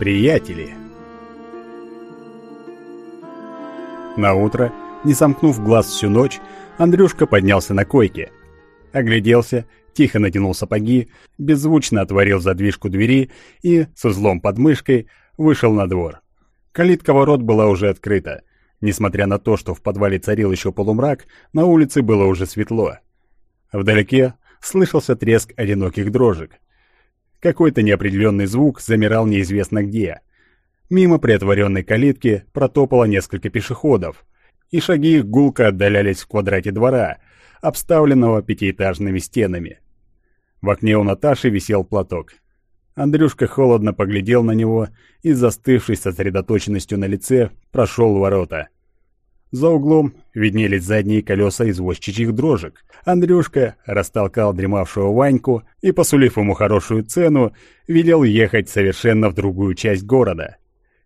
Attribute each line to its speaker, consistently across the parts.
Speaker 1: Приятели. На утро, не сомкнув глаз всю ночь, Андрюшка поднялся на койке. Огляделся, тихо натянул сапоги, беззвучно отворил задвижку двери и, с узлом под мышкой, вышел на двор. Калитка ворот была уже открыта. Несмотря на то, что в подвале царил еще полумрак, на улице было уже светло. Вдалеке слышался треск одиноких дрожек. Какой-то неопределенный звук замирал неизвестно где. Мимо приотворенной калитки протопало несколько пешеходов, и шаги их гулко отдалялись в квадрате двора, обставленного пятиэтажными стенами. В окне у Наташи висел платок. Андрюшка холодно поглядел на него и, застывший сосредоточенностью на лице, прошел ворота — за углом виднелись задние колеса извозчичьих дрожек. Андрюшка растолкал дремавшего Ваньку и, посулив ему хорошую цену, велел ехать совершенно в другую часть города.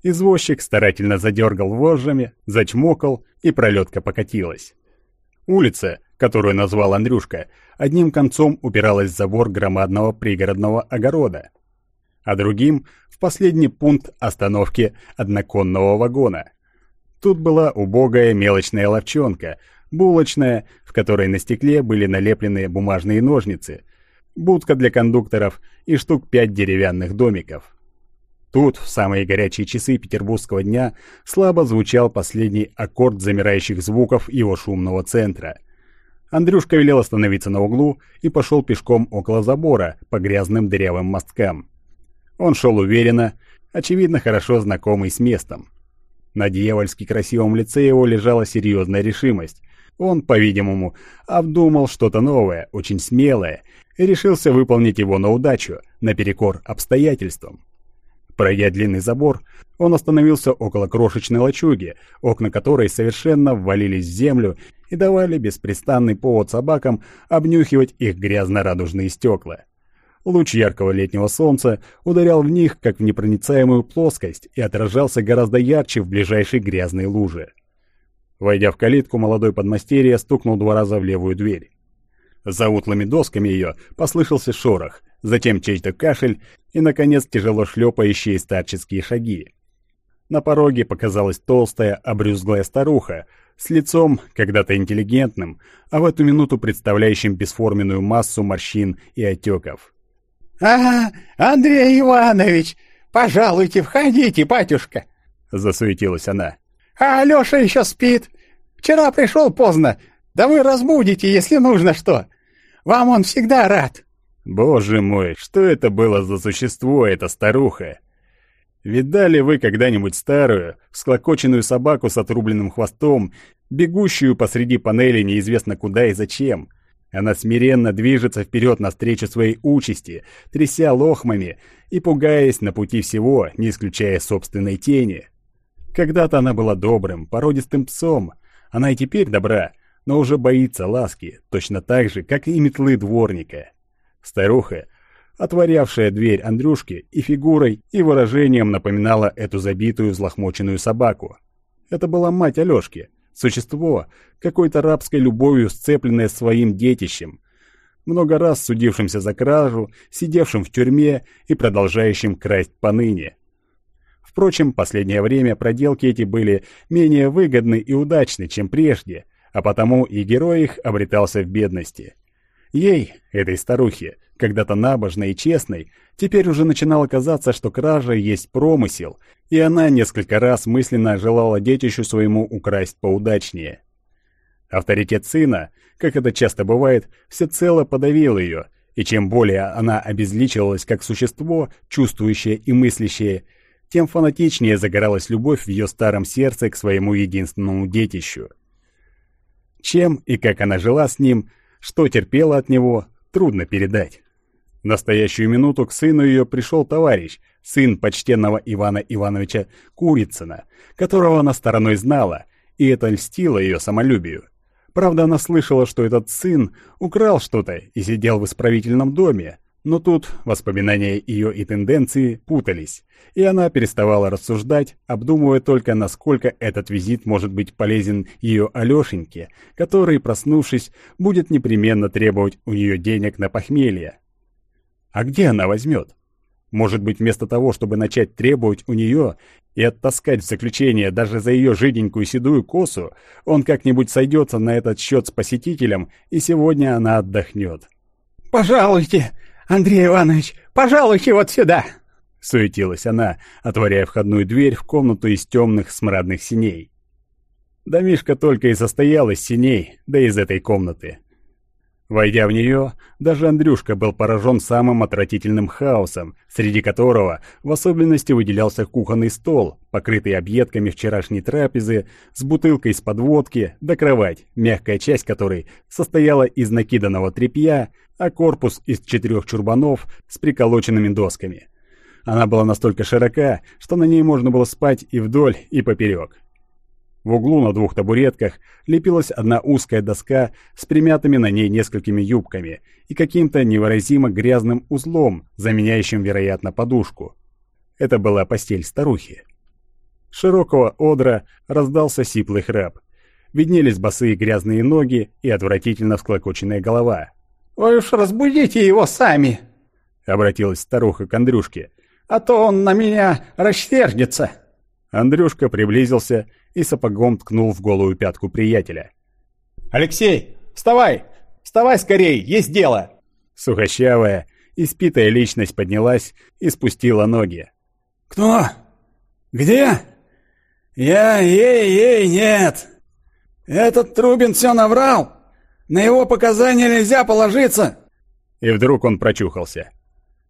Speaker 1: Извозчик старательно задергал вожжами, зачмокал, и пролетка покатилась. Улица, которую назвал Андрюшка, одним концом упиралась в забор громадного пригородного огорода, а другим — в последний пункт остановки одноконного вагона — Тут была убогая мелочная ловчонка, булочная, в которой на стекле были налеплены бумажные ножницы, будка для кондукторов и штук пять деревянных домиков. Тут, в самые горячие часы петербургского дня, слабо звучал последний аккорд замирающих звуков его шумного центра. Андрюшка велел остановиться на углу и пошел пешком около забора по грязным дырявым мосткам. Он шел уверенно, очевидно, хорошо знакомый с местом. На дьявольски красивом лице его лежала серьезная решимость. Он, по-видимому, обдумал что-то новое, очень смелое, и решился выполнить его на удачу, наперекор обстоятельствам. Пройдя длинный забор, он остановился около крошечной лачуги, окна которой совершенно ввалились в землю и давали беспрестанный повод собакам обнюхивать их грязно-радужные стекла. Луч яркого летнего солнца ударял в них, как в непроницаемую плоскость, и отражался гораздо ярче в ближайшей грязной луже. Войдя в калитку, молодой подмастерье стукнул два раза в левую дверь. За утлыми досками ее послышался шорох, затем чей-то кашель и, наконец, тяжело шлепающие старческие шаги. На пороге показалась толстая, обрюзглая старуха, с лицом, когда-то интеллигентным, а в эту минуту представляющим бесформенную массу морщин и отеков.
Speaker 2: «А, Андрей Иванович, пожалуйте, входите, батюшка!»
Speaker 1: Засуетилась она.
Speaker 2: «А Алёша еще спит. Вчера пришел поздно. Да вы разбудите, если нужно что. Вам он всегда рад».
Speaker 1: «Боже мой, что это было за существо, эта старуха?» Видали вы когда-нибудь старую, всклокоченную собаку с отрубленным хвостом, бегущую посреди панели неизвестно куда и зачем? Она смиренно движется вперед навстречу своей участи, тряся лохмами и пугаясь на пути всего, не исключая собственной тени. Когда-то она была добрым, породистым псом. Она и теперь добра, но уже боится ласки, точно так же, как и метлы дворника. Старуха, отворявшая дверь Андрюшке и фигурой, и выражением напоминала эту забитую взлохмоченную собаку. Это была мать Алёшки, Существо, какой-то рабской любовью сцепленное своим детищем, много раз судившимся за кражу, сидевшим в тюрьме и продолжающим красть поныне. Впрочем, последнее время проделки эти были менее выгодны и удачны, чем прежде, а потому и герой их обретался в бедности. Ей, этой старухе, когда-то набожной и честной, теперь уже начинало казаться, что кража есть промысел, и она несколько раз мысленно желала детищу своему украсть поудачнее. Авторитет сына, как это часто бывает, всецело подавил ее, и чем более она обезличивалась как существо, чувствующее и мыслящее, тем фанатичнее загоралась любовь в ее старом сердце к своему единственному детищу. Чем и как она жила с ним, что терпела от него, трудно передать. В настоящую минуту к сыну ее пришел товарищ, сын почтенного Ивана Ивановича Курицына, которого она стороной знала, и это льстило ее самолюбию. Правда, она слышала, что этот сын украл что-то и сидел в исправительном доме, но тут воспоминания ее и тенденции путались, и она переставала рассуждать, обдумывая только, насколько этот визит может быть полезен ее Алешеньке, который, проснувшись, будет непременно требовать у нее денег на похмелье. А где она возьмет? Может быть, вместо того, чтобы начать требовать у нее и оттаскать в заключение даже за ее жиденькую седую косу, он как-нибудь сойдется на этот счет с посетителем, и сегодня она отдохнет.
Speaker 2: «Пожалуйте, Андрей Иванович, пожалуйте вот сюда!»
Speaker 1: Суетилась она, отворяя входную дверь в комнату из темных смрадных синей. Домишка только и состоял из синей, да из этой комнаты. Войдя в нее, даже Андрюшка был поражен самым отвратительным хаосом, среди которого в особенности выделялся кухонный стол, покрытый объедками вчерашней трапезы, с бутылкой из-под водки, да кровать, мягкая часть которой состояла из накиданного тряпья, а корпус из четырех чурбанов с приколоченными досками. Она была настолько широка, что на ней можно было спать и вдоль, и поперек. В углу на двух табуретках лепилась одна узкая доска с примятыми на ней несколькими юбками и каким-то невыразимо грязным узлом, заменяющим, вероятно, подушку. Это была постель старухи. Широкого одра раздался сиплый храп. Виднелись босые грязные ноги и отвратительно всклокоченная голова.
Speaker 2: «Ой уж разбудите его сами!» — обратилась старуха к Андрюшке. «А то он на меня растердится!»
Speaker 1: Андрюшка приблизился и сапогом ткнул в голую пятку приятеля.
Speaker 3: «Алексей, вставай! Вставай скорей, есть дело!»
Speaker 1: Сухощавая, испитая личность поднялась и спустила ноги.
Speaker 2: «Кто? Где? Я ей-ей нет! Этот Трубин все наврал! На его показания нельзя положиться!»
Speaker 1: И вдруг он прочухался.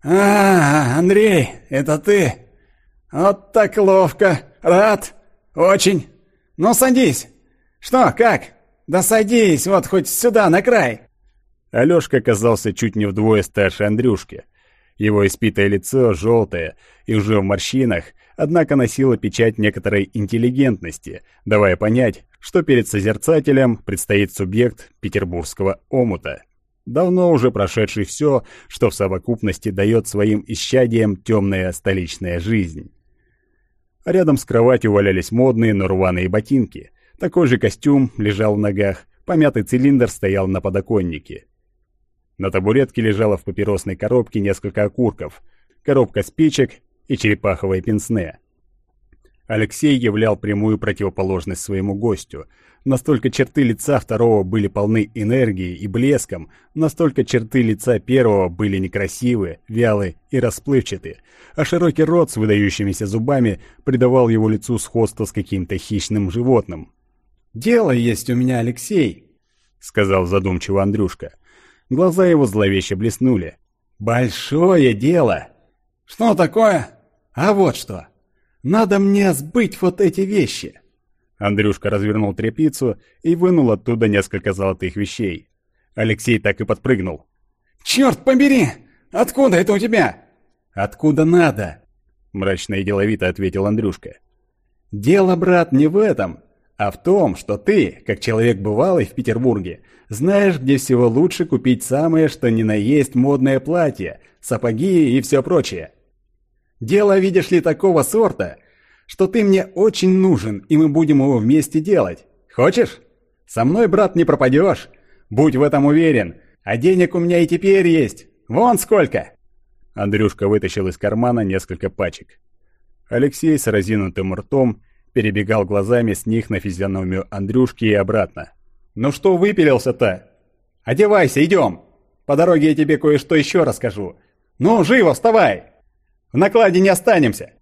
Speaker 2: «А, Андрей, это ты! Вот так ловко! Рад! Очень! «Ну, садись! Что, как? Да садись, вот хоть сюда, на край!»
Speaker 1: Алёшка казался чуть не вдвое старше Андрюшки. Его испитое лицо, желтое и уже в морщинах, однако носило печать некоторой интеллигентности, давая понять, что перед созерцателем предстоит субъект петербургского омута, давно уже прошедший все, что в совокупности дает своим исчадиям темная столичная жизнь. Рядом с кроватью валялись модные, но рваные ботинки. Такой же костюм лежал в ногах, помятый цилиндр стоял на подоконнике. На табуретке лежало в папиросной коробке несколько окурков, коробка спичек и черепаховое пенсне. Алексей являл прямую противоположность своему гостю. Настолько черты лица второго были полны энергией и блеском, настолько черты лица первого были некрасивы, вялы и расплывчаты, а широкий рот с выдающимися зубами придавал его лицу сходство с каким-то хищным животным.
Speaker 2: «Дело есть у меня, Алексей», — сказал задумчиво Андрюшка. Глаза его зловеще блеснули. «Большое дело!» «Что такое?» «А вот что!» Надо мне сбыть вот эти вещи!»
Speaker 1: Андрюшка развернул тряпицу и вынул оттуда несколько золотых вещей. Алексей так и подпрыгнул.
Speaker 2: «Черт побери! Откуда это у тебя?»
Speaker 1: «Откуда надо?» Мрачно и деловито ответил Андрюшка. «Дело, брат, не в этом, а в том, что ты, как человек бывалый в Петербурге, знаешь, где всего лучше купить самое, что ни на есть модное платье, сапоги и все прочее. Дело, видишь ли, такого сорта, что ты мне очень нужен, и мы будем его вместе делать. Хочешь? Со мной, брат, не пропадешь. Будь в этом уверен. А денег у меня и теперь есть. Вон сколько!» Андрюшка вытащил из кармана несколько пачек. Алексей с разинутым ртом перебегал глазами с них на физиономию Андрюшки и обратно. «Ну что выпилился-то? Одевайся, идем! По дороге я тебе кое-что еще расскажу. Ну, живо, вставай!» В накладе не останемся!»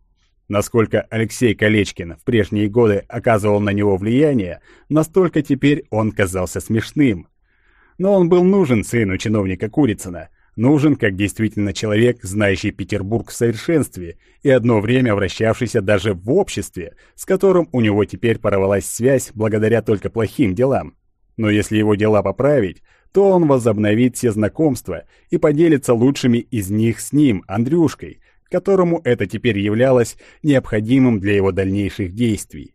Speaker 1: Насколько Алексей Колечкин в прежние годы оказывал на него влияние, настолько теперь он казался смешным. Но он был нужен сыну чиновника Курицына, нужен как действительно человек, знающий Петербург в совершенстве и одно время вращавшийся даже в обществе, с которым у него теперь порвалась связь благодаря только плохим делам. Но если его дела поправить, то он возобновит все знакомства и поделится лучшими из них с ним, Андрюшкой, которому это теперь являлось необходимым для его дальнейших действий.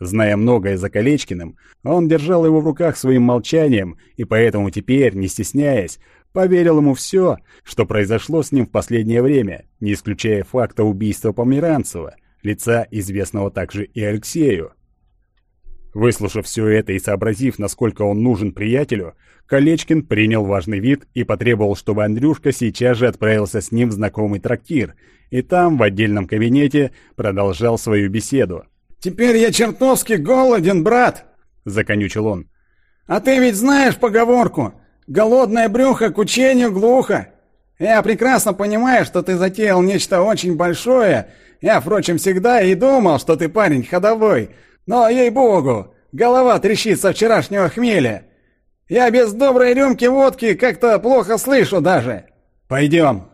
Speaker 1: Зная многое за Колечкиным, он держал его в руках своим молчанием и поэтому теперь, не стесняясь, поверил ему все, что произошло с ним в последнее время, не исключая факта убийства Померанцева, лица, известного также и Алексею. Выслушав все это и сообразив, насколько он нужен приятелю, Колечкин принял важный вид и потребовал, чтобы Андрюшка сейчас же отправился с ним в знакомый трактир, и там, в отдельном кабинете, продолжал свою беседу.
Speaker 2: «Теперь я чертовски голоден, брат!» — законючил он. «А ты ведь знаешь поговорку «Голодное брюхо к учению глухо». Я прекрасно понимаю, что ты затеял нечто очень большое. Я, впрочем, всегда и думал, что ты парень ходовой, но, ей-богу, голова трещит со вчерашнего хмеля. Я без доброй рюмки водки как-то плохо слышу даже.
Speaker 1: Пойдем,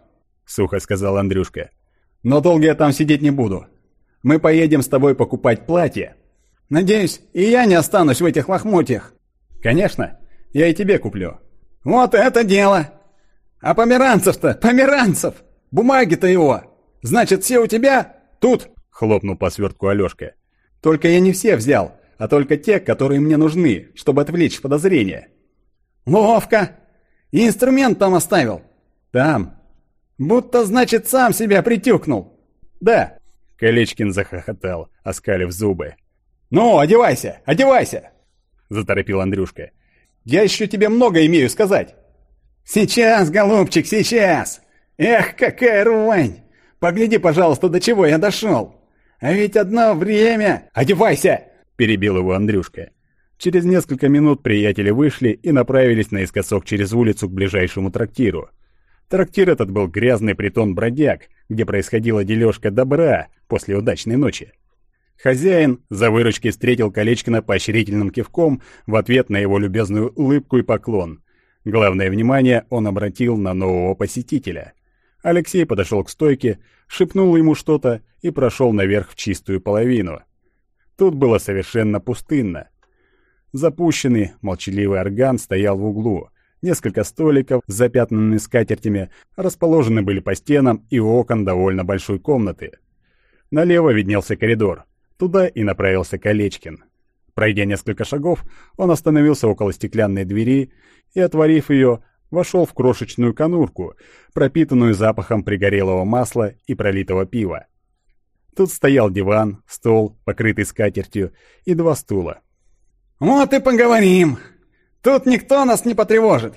Speaker 1: сухо сказал Андрюшка. Но долго я там сидеть не буду. Мы поедем с тобой покупать платье.
Speaker 2: Надеюсь, и я не останусь в этих лохмотьях.
Speaker 1: Конечно, я и тебе куплю.
Speaker 2: Вот это дело! А померанцев-то, померанцев! Бумаги-то его! Значит, все у тебя? Тут!
Speaker 1: Хлопнул по свертку Алёшка. Только я не все взял, а только те, которые мне нужны, чтобы отвлечь подозрения.
Speaker 2: Ловко! И инструмент там оставил?
Speaker 1: Там.
Speaker 2: Будто, значит, сам себя притюкнул.
Speaker 1: Да. Колечкин захохотал, оскалив зубы.
Speaker 3: «Ну, одевайся, одевайся!»
Speaker 1: Заторопил Андрюшка. «Я еще тебе много имею сказать!»
Speaker 2: «Сейчас, голубчик, сейчас! Эх, какая рвань! Погляди, пожалуйста, до чего я дошел!» А ведь одно время...
Speaker 3: Одевайся!»
Speaker 1: — перебил его Андрюшка. Через несколько минут приятели вышли и направились наискосок через улицу к ближайшему трактиру. Трактир этот был грязный притон бродяг, где происходила дележка добра после удачной ночи. Хозяин за выручки встретил Колечкина поощрительным кивком в ответ на его любезную улыбку и поклон. Главное внимание он обратил на нового посетителя. Алексей подошел к стойке, шепнул ему что-то и прошел наверх в чистую половину. Тут было совершенно пустынно. Запущенный, молчаливый орган стоял в углу. Несколько столиков с запятнанными скатертями расположены были по стенам и окон довольно большой комнаты. Налево виднелся коридор. Туда и направился Колечкин. Пройдя несколько шагов, он остановился около стеклянной двери и, отворив ее, вошел в крошечную конурку, пропитанную запахом пригорелого масла и пролитого пива. Тут стоял диван, стол, покрытый скатертью, и два стула.
Speaker 2: «Вот и поговорим! Тут никто нас не потревожит!»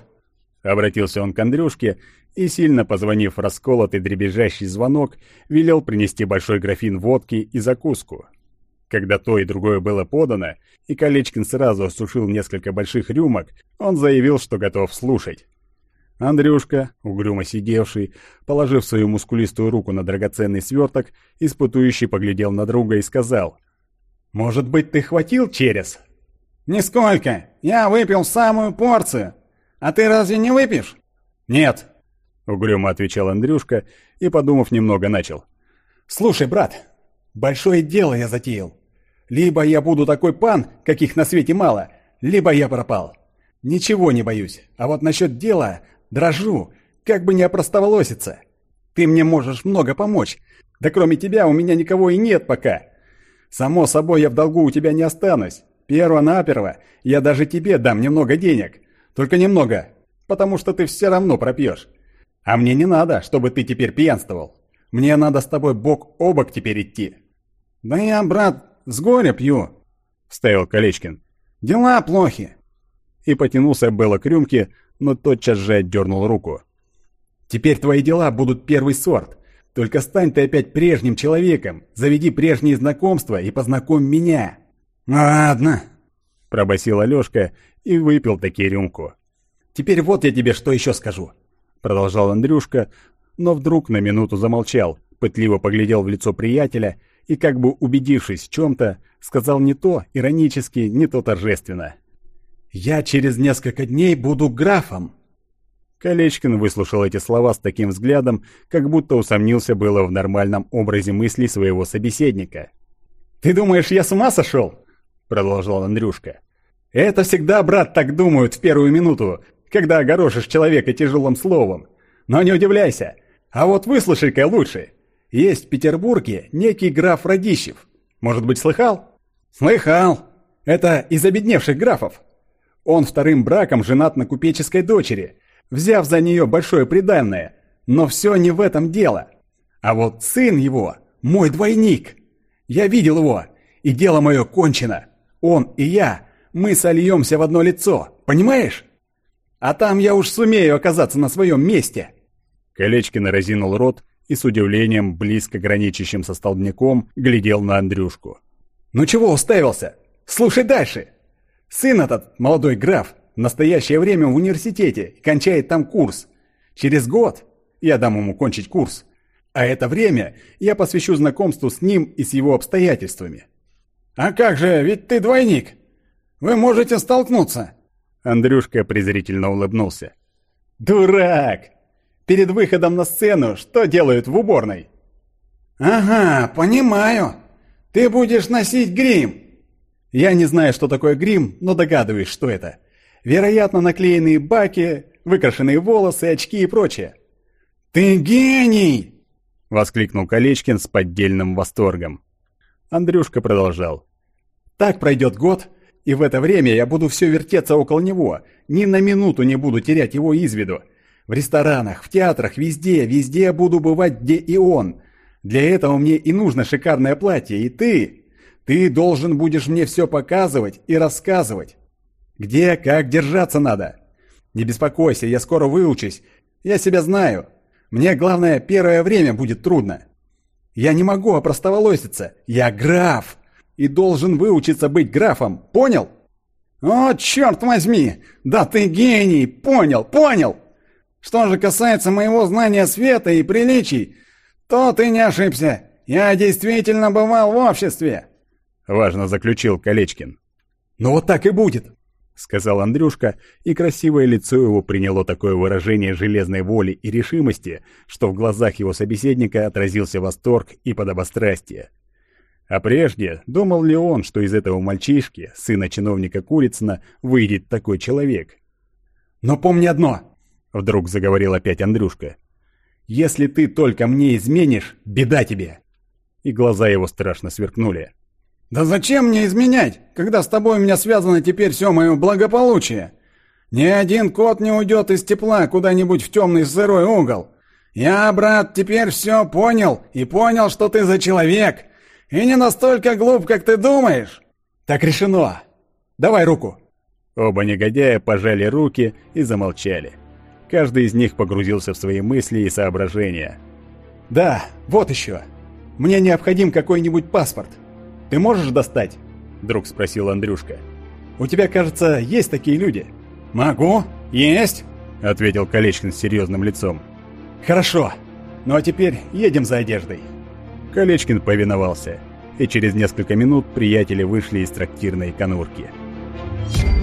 Speaker 1: Обратился он к Андрюшке и, сильно позвонив в расколотый дребезжащий звонок, велел принести большой графин водки и закуску. Когда то и другое было подано, и Колечкин сразу осушил несколько больших рюмок, он заявил, что готов слушать. Андрюшка, угрюмо сидевший, положив свою мускулистую руку на драгоценный сверток, испытующий поглядел на друга и сказал. «Может быть, ты хватил через?»
Speaker 2: «Нисколько! Я выпил самую порцию! А ты разве не выпьешь?»
Speaker 1: «Нет!» — угрюмо отвечал Андрюшка и, подумав немного, начал.
Speaker 3: «Слушай, брат, большое дело я затеял. Либо я буду такой пан, каких на свете мало, либо я пропал. Ничего не боюсь, а вот насчет дела Дрожу, как бы не опростоволоситься. Ты мне можешь много помочь. Да кроме тебя у меня никого и нет пока. Само собой, я в долгу у тебя не останусь. Перво-наперво я даже тебе дам немного денег. Только немного, потому что ты все равно пропьешь. А мне не надо, чтобы ты теперь пьянствовал. Мне надо с тобой бок о бок теперь идти.
Speaker 2: Да я, брат, с горя пью,
Speaker 1: вставил Колечкин.
Speaker 2: Дела плохи.
Speaker 1: И потянулся было к рюмке, но тотчас же отдернул руку.
Speaker 3: «Теперь твои дела будут первый сорт. Только стань ты опять прежним человеком, заведи прежние знакомства и познакомь меня».
Speaker 2: «Ладно», —
Speaker 1: пробасил Алёшка и выпил таки рюмку.
Speaker 3: «Теперь вот я тебе что еще скажу», — продолжал Андрюшка, но вдруг на минуту замолчал, пытливо поглядел в лицо приятеля и, как бы убедившись в чем-то, сказал не то иронически, не то торжественно. Я через несколько дней буду графом!»
Speaker 1: Колечкин выслушал эти слова с таким взглядом, как будто усомнился было в нормальном образе мыслей своего собеседника.
Speaker 3: «Ты думаешь, я с ума сошел?» — продолжал Андрюшка. «Это всегда, брат, так думают в первую минуту, когда огорошишь человека тяжелым словом. Но не удивляйся. А вот выслушай-ка лучше. Есть в Петербурге некий граф Радищев. Может быть, слыхал?» «Слыхал. Это из обедневших графов. Он вторым браком женат на купеческой дочери, взяв за нее большое приданное. Но все не в этом дело. А вот сын его – мой двойник. Я видел его, и дело мое кончено. Он и я, мы сольемся в одно лицо, понимаешь? А там я уж сумею оказаться на своем месте.
Speaker 1: Колечкин разинул рот и с удивлением, близко граничащим со столбняком, глядел на Андрюшку.
Speaker 3: «Ну чего уставился? Слушай дальше. Сын этот, молодой граф, в настоящее время в университете кончает там курс. Через год я дам ему кончить курс. А это время я посвящу знакомству с ним и с его обстоятельствами.
Speaker 2: «А как же, ведь ты двойник! Вы можете столкнуться!»
Speaker 1: Андрюшка презрительно улыбнулся.
Speaker 3: «Дурак! Перед выходом на сцену что делают в уборной?»
Speaker 2: «Ага, понимаю. Ты будешь носить грим».
Speaker 3: «Я не знаю, что такое грим, но догадываюсь, что это. Вероятно, наклеенные баки, выкрашенные волосы, очки и прочее».
Speaker 2: «Ты гений!»
Speaker 1: — воскликнул Колечкин с поддельным восторгом.
Speaker 3: Андрюшка продолжал. «Так пройдет год, и в это время я буду все вертеться около него, ни на минуту не буду терять его из виду. В ресторанах, в театрах, везде, везде буду бывать, где и он. Для этого мне и нужно шикарное платье, и ты. Ты должен будешь мне все показывать и рассказывать. Где, как держаться надо. Не беспокойся, я скоро выучусь. Я себя знаю. Мне, главное, первое время будет трудно. Я не могу опростоволоситься. Я граф. И должен выучиться быть графом. Понял?
Speaker 2: О, черт возьми! Да ты гений! Понял, понял! Что же касается моего знания света и приличий, то ты не ошибся. Я действительно бывал в обществе.
Speaker 1: Важно заключил Колечкин.
Speaker 3: Ну вот так и будет.
Speaker 1: — сказал Андрюшка, и красивое лицо его приняло такое выражение железной воли и решимости, что в глазах его собеседника отразился восторг и подобострастие. А прежде, думал ли он, что из этого мальчишки, сына чиновника Курицына, выйдет такой человек?
Speaker 3: «Но помни одно!» — вдруг заговорил опять Андрюшка. «Если ты только мне изменишь, беда тебе!» И глаза его страшно сверкнули.
Speaker 2: «Да зачем мне изменять, когда с тобой у меня связано теперь все мое благополучие? Ни один кот не уйдет из тепла куда-нибудь в темный сырой угол. Я, брат, теперь все понял и понял, что ты за человек, и не настолько глуп, как ты думаешь».
Speaker 3: «Так решено. Давай руку».
Speaker 1: Оба негодяя пожали руки и замолчали. Каждый из них погрузился в свои мысли и соображения.
Speaker 3: «Да, вот еще. Мне необходим какой-нибудь паспорт». Ты можешь достать?» Вдруг спросил Андрюшка. «У тебя, кажется, есть такие люди?»
Speaker 2: «Могу, есть», —
Speaker 1: ответил Колечкин с серьезным лицом.
Speaker 3: «Хорошо. Ну а теперь едем за одеждой».
Speaker 1: Колечкин повиновался, и через несколько минут приятели вышли из трактирной конурки. Thank